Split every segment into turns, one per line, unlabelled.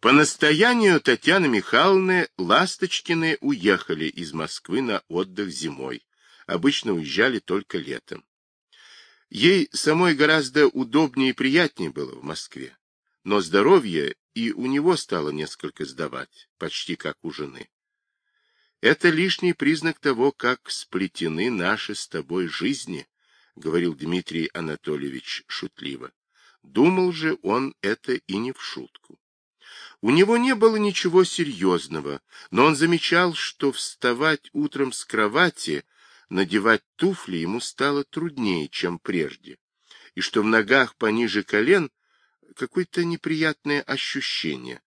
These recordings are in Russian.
По настоянию Татьяны Михайловны Ласточкины уехали из Москвы на отдых зимой. Обычно уезжали только летом. Ей самой гораздо удобнее и приятнее было в Москве. Но здоровье и у него стало несколько сдавать, почти как у жены. Это лишний признак того, как сплетены наши с тобой жизни, говорил Дмитрий Анатольевич шутливо. Думал же он это и не в шутку. У него не было ничего серьезного, но он замечал, что вставать утром с кровати, надевать туфли ему стало труднее, чем прежде, и что в ногах пониже колен какое-то неприятное ощущение.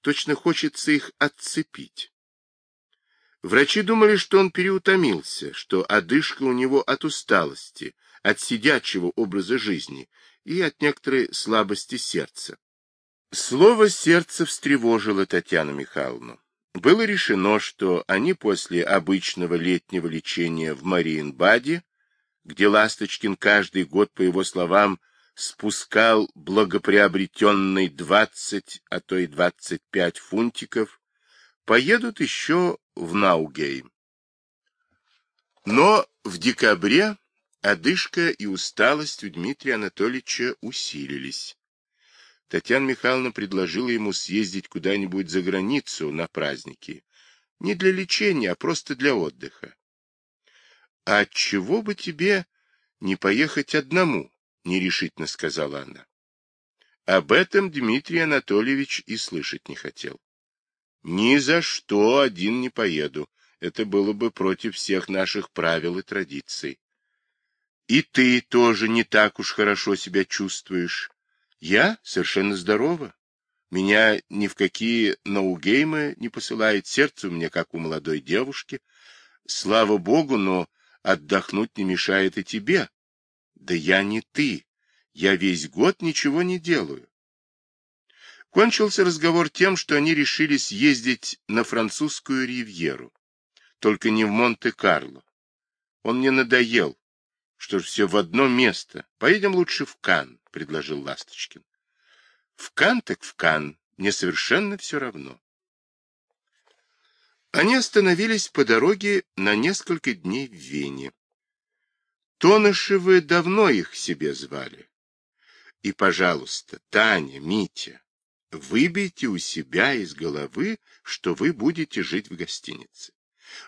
Точно хочется их отцепить. Врачи думали, что он переутомился, что одышка у него от усталости, от сидячего образа жизни и от некоторой слабости сердца. Слово «сердце» встревожило Татьяну Михайловну. Было решено, что они после обычного летнего лечения в Мариенбаде, где Ласточкин каждый год, по его словам, спускал благоприобретенный 20, а то и 25 фунтиков, поедут еще в Наугейм. Но в декабре одышка и усталость у Дмитрия Анатольевича усилились. Татьяна Михайловна предложила ему съездить куда-нибудь за границу на праздники. Не для лечения, а просто для отдыха. — А чего бы тебе не поехать одному? — нерешительно сказала она. Об этом Дмитрий Анатольевич и слышать не хотел. — Ни за что один не поеду. Это было бы против всех наших правил и традиций. И ты тоже не так уж хорошо себя чувствуешь. Я совершенно здорова. Меня ни в какие наугеймы не посылает сердце у меня, как у молодой девушки. Слава богу, но отдохнуть не мешает и тебе. Да я не ты. Я весь год ничего не делаю. Кончился разговор тем, что они решили съездить на французскую ривьеру. Только не в Монте-Карло. Он мне надоел. Что ж, все в одно место. Поедем лучше в Кан предложил Ласточкин. В Кан так в Кан, мне совершенно все равно. Они остановились по дороге на несколько дней в Вене. Тонышевы давно их себе звали. И, пожалуйста, Таня, Митя, выбейте у себя из головы, что вы будете жить в гостинице.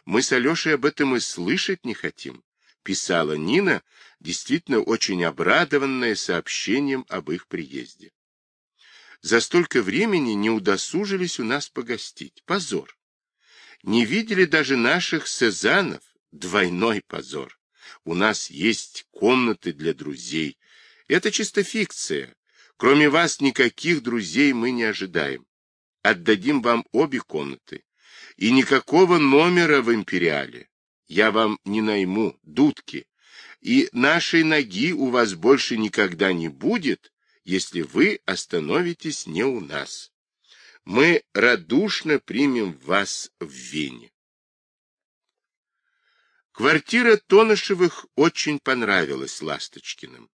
Мы с Алешей об этом и слышать не хотим писала Нина, действительно очень обрадованная сообщением об их приезде. За столько времени не удосужились у нас погостить. Позор. Не видели даже наших сезанов. Двойной позор. У нас есть комнаты для друзей. Это чисто фикция. Кроме вас никаких друзей мы не ожидаем. Отдадим вам обе комнаты. И никакого номера в Империале я вам не найму, дудки, и нашей ноги у вас больше никогда не будет, если вы остановитесь не у нас. Мы радушно примем вас в Вене. Квартира Тонышевых очень понравилась Ласточкиным.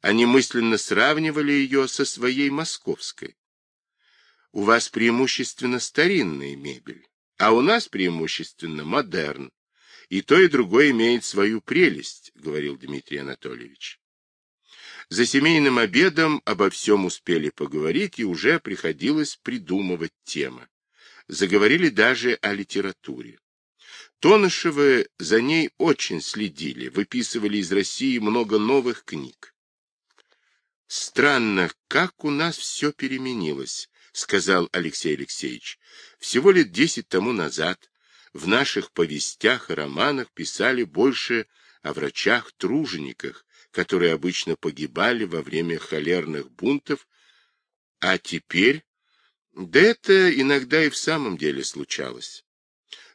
Они мысленно сравнивали ее со своей московской. У вас преимущественно старинная мебель, а у нас преимущественно модерн. И то, и другое имеет свою прелесть, говорил Дмитрий Анатольевич. За семейным обедом обо всем успели поговорить, и уже приходилось придумывать темы. Заговорили даже о литературе. Тонышевы за ней очень следили, выписывали из России много новых книг. «Странно, как у нас все переменилось», — сказал Алексей Алексеевич. «Всего лет десять тому назад в наших повестях и романах писали больше о врачах-тружениках, которые обычно погибали во время холерных бунтов, а теперь... Да это иногда и в самом деле случалось.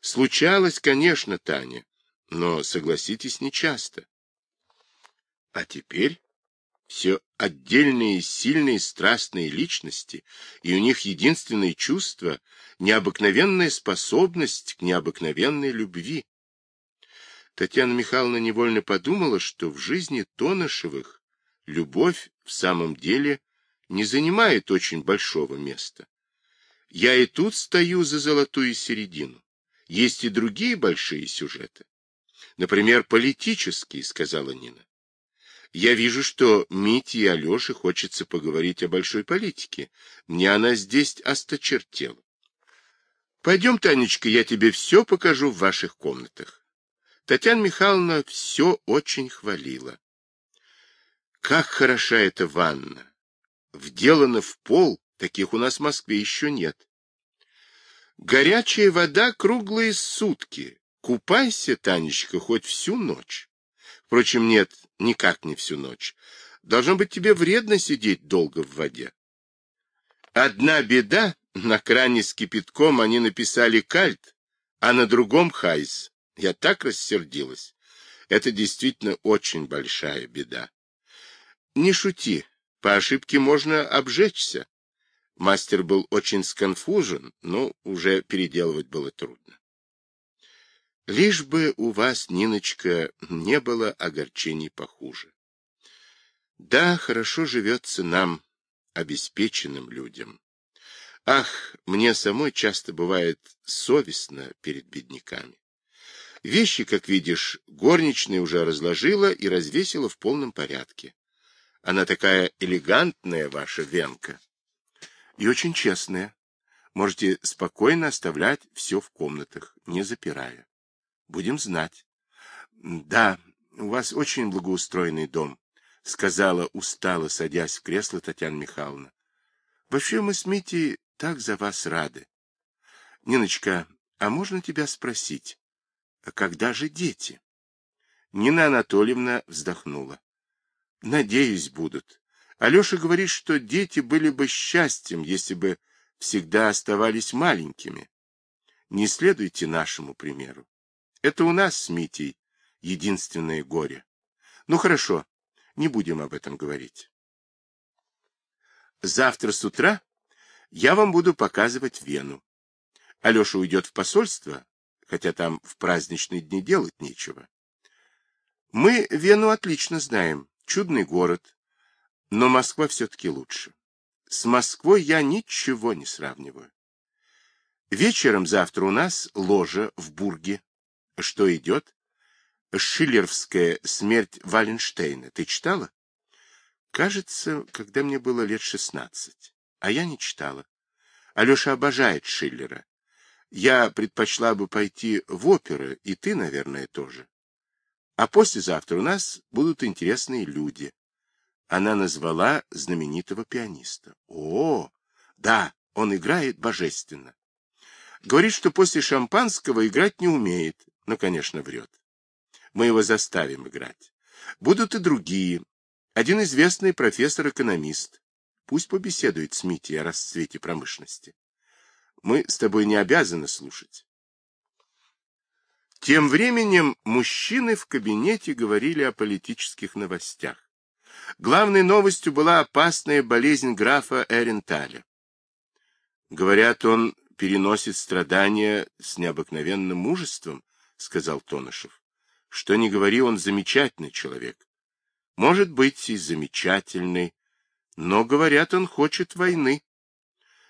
Случалось, конечно, Таня, но, согласитесь, нечасто. А теперь все отдельные сильные страстные личности, и у них единственное чувство — необыкновенная способность к необыкновенной любви. Татьяна Михайловна невольно подумала, что в жизни Тонышевых любовь в самом деле не занимает очень большого места. Я и тут стою за золотую середину. Есть и другие большие сюжеты. Например, политические, сказала Нина. Я вижу, что Мите и Алёше хочется поговорить о большой политике. Мне она здесь осточертела. Пойдем, Танечка, я тебе все покажу в ваших комнатах. Татьяна Михайловна все очень хвалила. Как хороша эта ванна! Вделана в пол, таких у нас в Москве еще нет. Горячая вода круглые сутки. Купайся, Танечка, хоть всю ночь. Впрочем, нет, никак не всю ночь. Должно быть тебе вредно сидеть долго в воде. Одна беда, на кране с кипятком они написали kalt, а на другом heiß. Я так рассердилась. Это действительно очень большая беда. Не шути, по ошибке можно обжечься. Мастер был очень сконфужен, но уже переделывать было трудно. Лишь бы у вас, Ниночка, не было огорчений похуже. Да, хорошо живется нам, обеспеченным людям. Ах, мне самой часто бывает совестно перед бедняками. Вещи, как видишь, горничная уже разложила и развесила в полном порядке. Она такая элегантная, ваша венка. И очень честная. Можете спокойно оставлять все в комнатах, не запирая. Будем знать. Да, у вас очень благоустроенный дом, сказала устало, садясь в кресло Татьяна Михайловна. Вообще мы с Митей так за вас рады. Ниночка, а можно тебя спросить, а когда же дети? Нина Анатольевна вздохнула. Надеюсь, будут. Алеша говорит, что дети были бы счастьем, если бы всегда оставались маленькими. Не следуйте нашему примеру. Это у нас с Митей единственное горе. Ну хорошо, не будем об этом говорить. Завтра с утра я вам буду показывать Вену. Алеша уйдет в посольство, хотя там в праздничные дни делать нечего. Мы Вену отлично знаем, чудный город, но Москва все-таки лучше. С Москвой я ничего не сравниваю. Вечером завтра у нас ложа в Бурге. Что идет? Шиллеровская «Смерть Валенштейна». Ты читала? Кажется, когда мне было лет шестнадцать. А я не читала. Алеша обожает Шиллера. Я предпочла бы пойти в оперы, и ты, наверное, тоже. А послезавтра у нас будут интересные люди. Она назвала знаменитого пианиста. О, да, он играет божественно. Говорит, что после шампанского играть не умеет, но, конечно, врет. Мы его заставим играть. Будут и другие. Один известный профессор-экономист. Пусть побеседует с Митей о расцвете промышленности. Мы с тобой не обязаны слушать. Тем временем мужчины в кабинете говорили о политических новостях. Главной новостью была опасная болезнь графа Эренталя. Говорят, он переносит страдания с необыкновенным мужеством, сказал Тонышев. Что ни говори, он замечательный человек. Может быть, и замечательный, но, говорят, он хочет войны.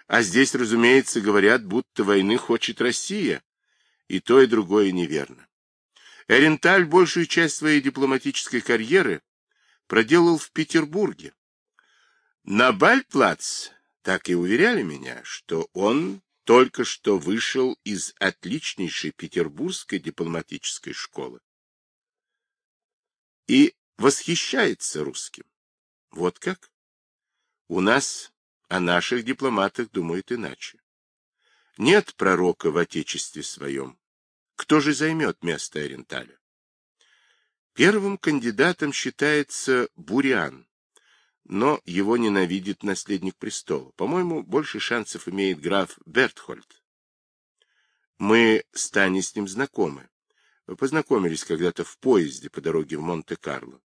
А здесь, разумеется, говорят, будто войны хочет Россия. И то, и другое неверно. Эренталь большую часть своей дипломатической карьеры проделал в Петербурге. На Бальплац так и уверяли меня, что он только что вышел из отличнейшей петербургской дипломатической школы. И восхищается русским. Вот как? У нас о наших дипломатах думают иначе. Нет пророка в отечестве своем. Кто же займет место Оренталя? Первым кандидатом считается Буриан, но его ненавидит наследник престола. По-моему, больше шансов имеет граф Бертхольд. Мы с Таней с ним знакомы. Познакомились когда-то в поезде по дороге в Монте-Карло.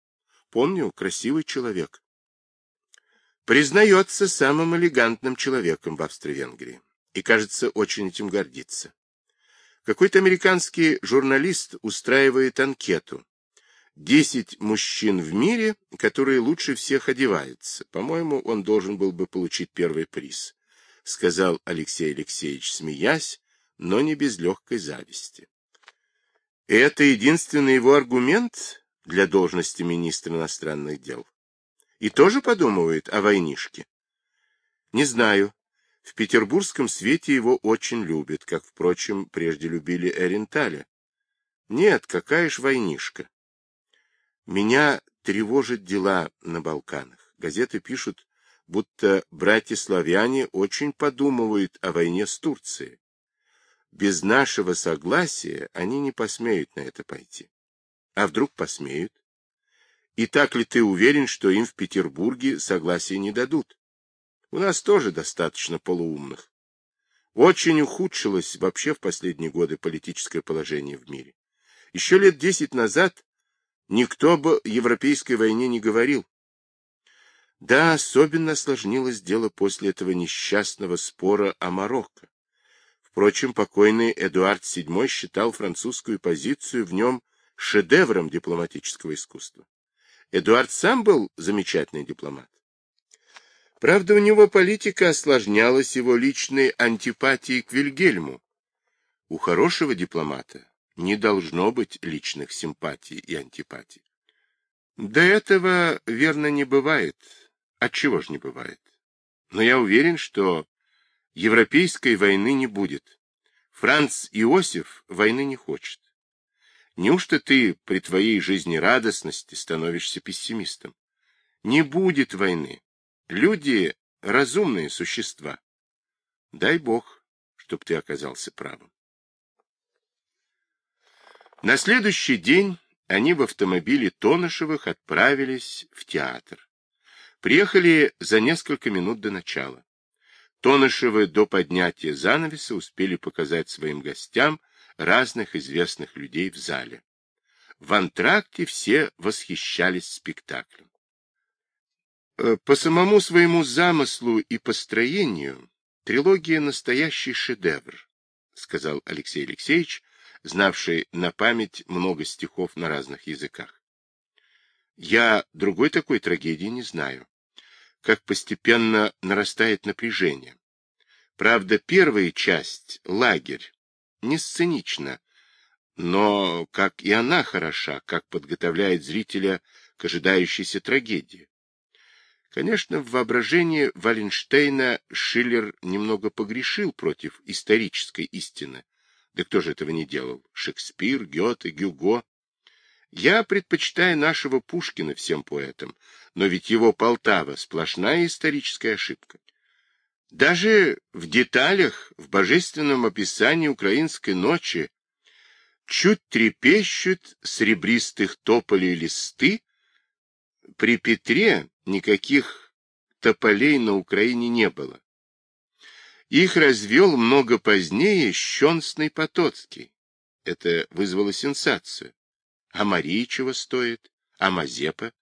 Помню, красивый человек. Признается самым элегантным человеком в Австро-Венгрии. И, кажется, очень этим гордится. Какой-то американский журналист устраивает анкету. Десять мужчин в мире, которые лучше всех одеваются. По-моему, он должен был бы получить первый приз. сказал Алексей Алексеевич, смеясь, но не без легкой зависти. Это единственный его аргумент для должности министра иностранных дел. И тоже подумывает о войнишке. Не знаю. В петербургском свете его очень любят, как, впрочем, прежде любили Эренталя. Нет, какая ж войнишка. Меня тревожат дела на Балканах. Газеты пишут, будто братья-славяне очень подумывают о войне с Турцией. Без нашего согласия они не посмеют на это пойти. А вдруг посмеют? И так ли ты уверен, что им в Петербурге согласия не дадут? У нас тоже достаточно полуумных. Очень ухудшилось вообще в последние годы политическое положение в мире. Еще лет десять назад никто бы европейской войне не говорил. Да, особенно осложнилось дело после этого несчастного спора о Марокко. Впрочем, покойный Эдуард VII считал французскую позицию в нем шедевром дипломатического искусства. Эдуард сам был замечательный дипломат. Правда, у него политика осложнялась его личной антипатией к Вильгельму. У хорошего дипломата не должно быть личных симпатий и антипатий. До этого, верно, не бывает. Отчего же не бывает? Но я уверен, что европейской войны не будет. Франц Иосиф войны не хочет. Неужто ты при твоей жизнерадостности становишься пессимистом? Не будет войны. Люди — разумные существа. Дай Бог, чтоб ты оказался правым. На следующий день они в автомобиле Тонышевых отправились в театр. Приехали за несколько минут до начала. Тонышевы до поднятия занавеса успели показать своим гостям разных известных людей в зале. В антракте все восхищались спектаклем. Э, по самому своему замыслу и построению трилогия — настоящий шедевр, — сказал Алексей Алексеевич, знавший на память много стихов на разных языках. Я другой такой трагедии не знаю. Как постепенно нарастает напряжение. Правда, первая часть — лагерь, не сценична, но как и она хороша, как подготовляет зрителя к ожидающейся трагедии. Конечно, в воображении Валенштейна Шиллер немного погрешил против исторической истины. Да кто же этого не делал? Шекспир, Гёте, Гюго. Я предпочитаю нашего Пушкина всем поэтам, но ведь его Полтава — сплошная историческая ошибка. Даже в деталях, в божественном описании украинской ночи чуть трепещут сребристых тополей листы, при Петре никаких тополей на Украине не было. Их развел много позднее Щенсный Потоцкий. Это вызвало сенсацию. А Мария чего стоит? А Мазепа?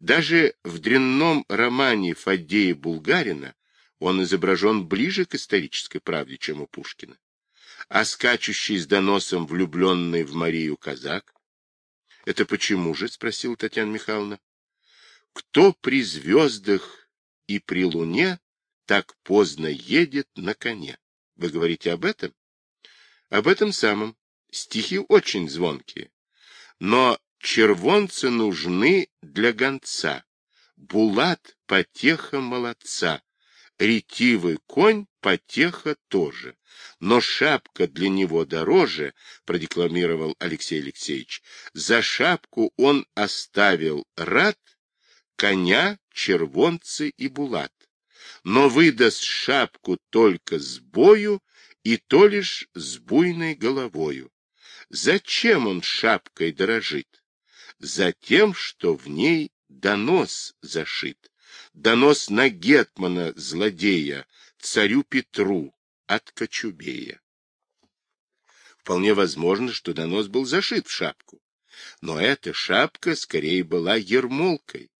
Даже в дрянном романе Фаддея Булгарина он изображен ближе к исторической правде, чем у Пушкина. А скачущий с доносом влюбленный в Марию казак? — Это почему же? — спросила Татьяна Михайловна. Кто при звездах и при луне так поздно едет на коне? Вы говорите об этом? Об этом самом. Стихи очень звонкие. Но червонцы нужны для гонца. Булат — потеха молодца. Ретивый конь — потеха тоже. Но шапка для него дороже, продекламировал Алексей Алексеевич. За шапку он оставил рад коня, червонцы и булат, но выдаст шапку только с бою и то лишь с буйной головою. Зачем он шапкой дорожит? Затем, что в ней донос зашит. Донос на гетмана злодея, царю Петру от Кочубея. Вполне возможно, что донос был зашит в шапку. Но эта шапка скорее была ермолкой.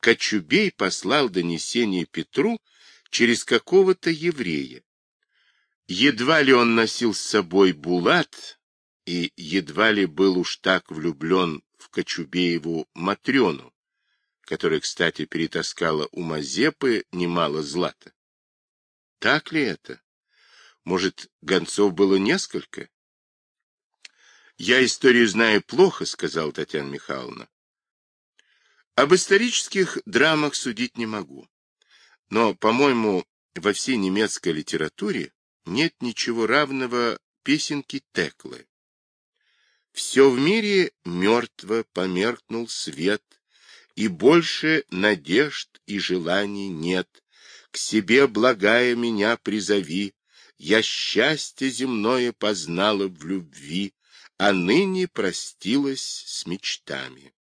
Кочубей послал донесение Петру через какого-то еврея. Едва ли он носил с собой булат, и едва ли был уж так влюблен в Кочубееву Матрёну, которая, кстати, перетаскала у Мазепы немало злата. Так ли это? Может, гонцов было несколько? Я историю знаю плохо, сказала Татьяна Михайловна. Об исторических драмах судить не могу. Но, по-моему, во всей немецкой литературе нет ничего равного песенке Теклы. Все в мире мертво, померкнул свет, и больше надежд и желаний нет. К себе, благая, меня призови, я счастье земное познала в любви, а ныне простилась с мечтами.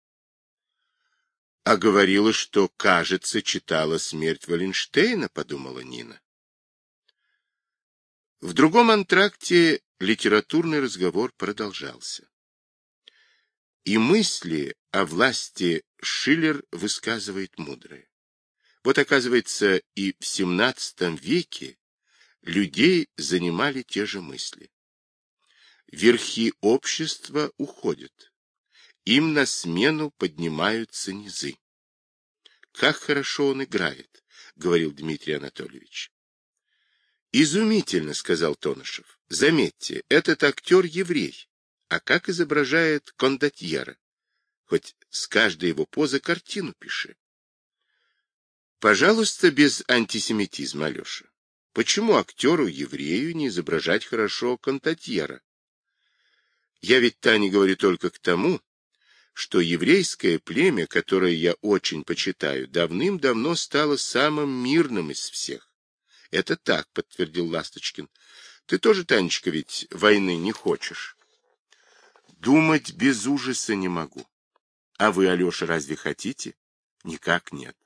А говорила, что, кажется, читала смерть Валенштейна, подумала Нина. В другом антракте литературный разговор продолжался. И мысли о власти Шиллер высказывает мудрые. Вот, оказывается, и в XVII веке людей занимали те же мысли. Верхи общества уходят. Им на смену поднимаются низы. Как хорошо он играет, говорил Дмитрий Анатольевич. Изумительно, сказал Тонышев. Заметьте, этот актер еврей. А как изображает кондотьера? Хоть с каждой его позы картину пиши. Пожалуйста, без антисемитизма, Алеша. Почему актеру-еврею не изображать хорошо кондотьера? Я ведь, Таня, говорю только к тому, что еврейское племя, которое я очень почитаю, давным-давно стало самым мирным из всех. Это так, подтвердил Ласточкин. Ты тоже, Танечка, ведь войны не хочешь. Думать без ужаса не могу. А вы, Алеша, разве хотите? Никак нет.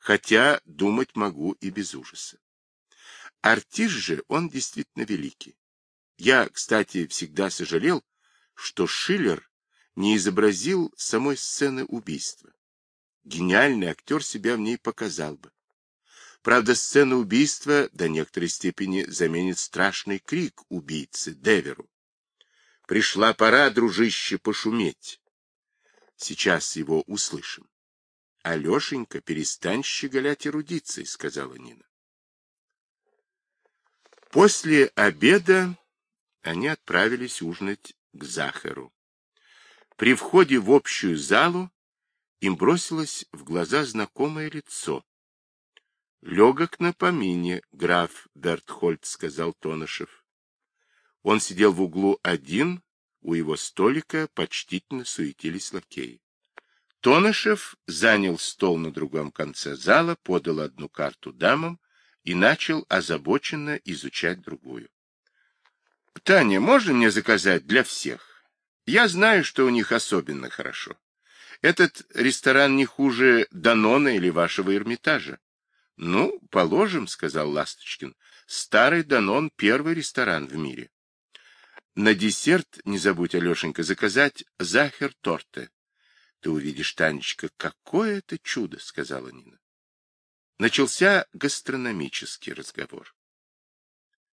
Хотя думать могу и без ужаса. Артист же, он действительно великий. Я, кстати, всегда сожалел, что Шиллер не изобразил самой сцены убийства. Гениальный актер себя в ней показал бы. Правда, сцена убийства до некоторой степени заменит страшный крик убийцы Деверу. Пришла пора, дружище, пошуметь. Сейчас его услышим. — Алешенька, перестань щеголять эрудицией, — сказала Нина. После обеда они отправились ужинать к Захару. При входе в общую залу им бросилось в глаза знакомое лицо. — Легок на помине, граф Бертхольд, — сказал Тонышев. Он сидел в углу один, у его столика почтительно суетились лакеи. Тонышев занял стол на другом конце зала, подал одну карту дамам и начал озабоченно изучать другую. — Таня, можно мне заказать для всех? Я знаю, что у них особенно хорошо. Этот ресторан не хуже Данона или вашего Эрмитажа. — Ну, положим, — сказал Ласточкин. — Старый Данон — первый ресторан в мире. На десерт не забудь, Алешенька, заказать захер-торте. Ты увидишь, Танечка, какое это чудо, — сказала Нина. Начался гастрономический разговор.